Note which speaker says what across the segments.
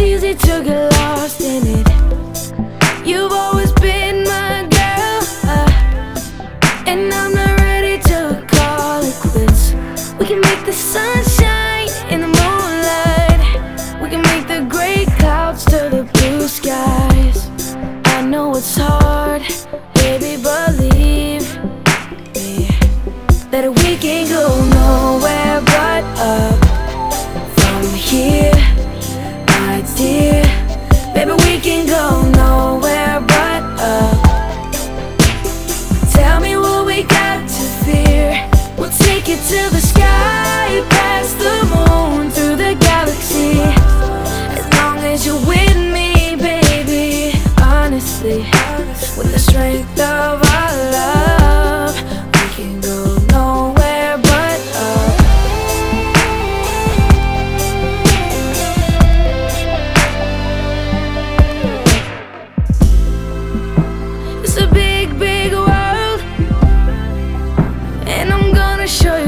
Speaker 1: It's easy to get lost in it. You've always been my girl, uh, and I'm not ready to call it quits. We can make the sun shine in the moonlight. We can make the gray clouds to the blue skies. I know it's hard, baby, believe me that we can go nowhere. need you with me, baby. Honestly, with the strength of our love, we can go nowhere but up. It's a big, big world, and I'm gonna show you.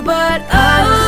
Speaker 1: but I